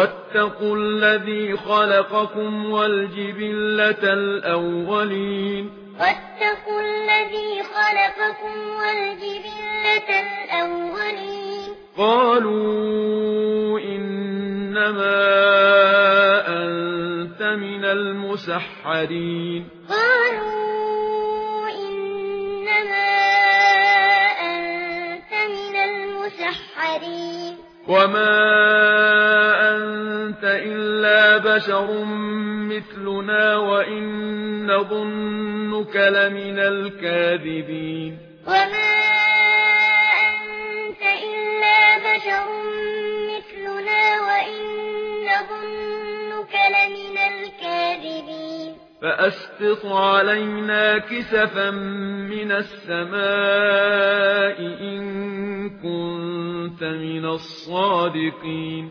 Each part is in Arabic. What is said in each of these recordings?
واتقوا الذي خلقكم والجبلة الأولين. واتقوا الذي خلقكم والجبلة الأولين. قالوا إنما أنت من المسحرين. قالوا إنما أنت من المسحرين. وما بشر مثلنا وإن ظَنَّكَ لمن الكاذبين وما أنت إلا بشر مثلنا وإن نظنك لمن الكاذبين فأسقط علينا كسفا من السماء إن كنت من الصادقين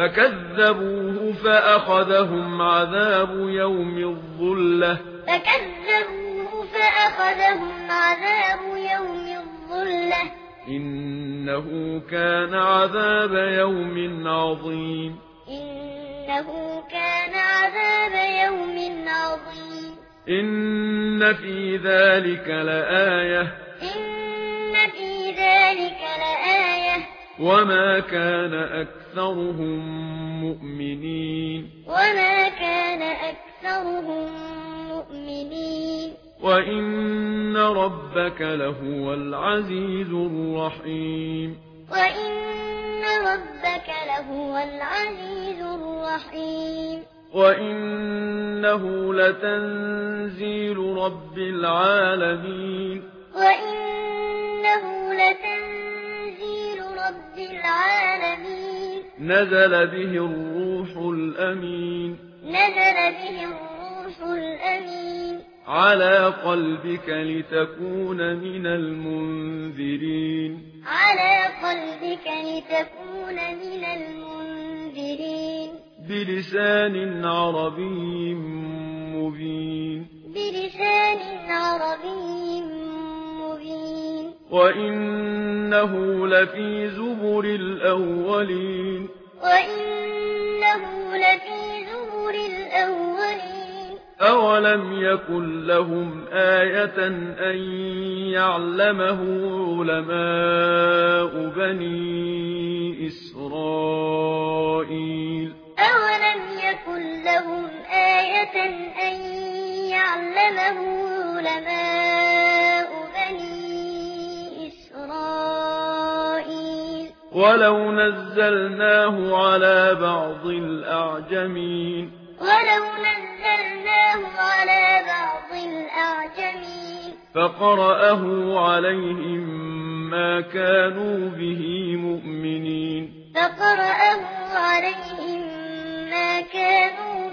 فكذبوه فأخذهم عذاب يوم الظلة فكذبوه فأخذهم عذاب يوم الظلة إنه كان عذاب يوم عظيم إنه كان عذاب يوم عظيم إن في ذلك لآية إن وما كان أكثرهم مؤمنين وما كان أكثرهم مؤمنين وإن ربك لهو العزيز الرحيم وإن ربك لهو العزيز الرحيم وإنه لتنزيل رب العالمين وإنه لتنزيل العالمين. نزل به الروح الأمين. نزل به الروح الأمين. على قلبك لتكون من المنذرين. على قلبك لتكون من المنذرين. بلسان عربي مبين. بلسان عربي مبين وَإِنَّهُ لَفِي زُبُرِ الْأَوَّلِينَ وَإِنَّهُ لَفِي زُبُرِ الْأَوَّلِينَ أَوَلَمْ يَكُنْ لَهُمْ آيَةً أَن يَعْلَمَهُ عُلَمَاءُ بَنِي إِسْرَائِيلَ أَوَلَمْ يَكُنْ لَهُمْ آيَةً أَن يَعْلَمَهُ عُلَمَاءُ ولو نزلناه على بعض الأعجمين ولو نزلناه على بعض الأعجمين فقرأه عليهم ما كانوا به مؤمنين فقرأه عليهم ما كانوا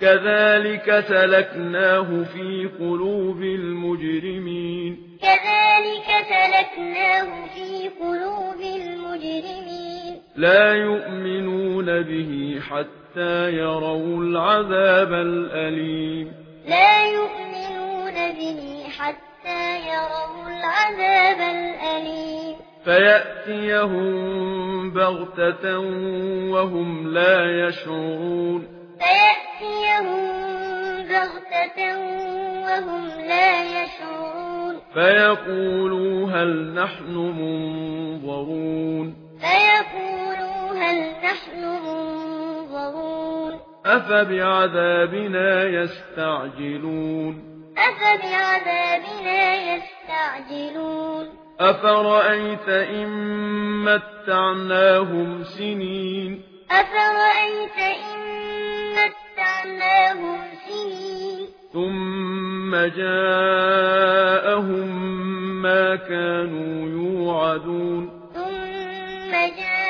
كذلك سلكناه في قلوب المجرمين كذلك سلكناه في قلوب المجرمين لا يؤمنون به حتى يروا العذاب الأليم لا يؤمنون به حتى يروا العذاب الأليم فيأتيهم بغتة وهم لا يشعرون فيقولوا هل نحن منظرون فيقولوا هل نحن منظرون أفبعذابنا يستعجلون أفبعذابنا يستعجلون أفرأيت إن متعناهم سنين أفرأيت إن متعناهم سنين ثم جاء كانوا يوعدون. ثم جاء